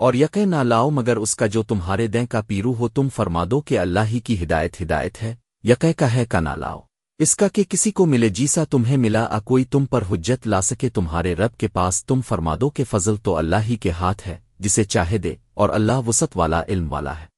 اور یقے نہ لاؤ مگر اس کا جو تمہارے دیں کا پیرو ہو تم فرما دو کہ اللہ ہی کی ہدایت ہدایت ہے یقے کا ہے کا نہ لاؤ۔ اس کا کہ کسی کو ملے جیسا تمہیں ملا، آ کوئی تم پر حجت لا سکے تمہارے رب کے پاس، تم فرما دو کہ فضل تو اللہ ہی کے ہاتھ ہے، جسے چاہے دے، اور اللہ وسط والا، علم والا ہے۔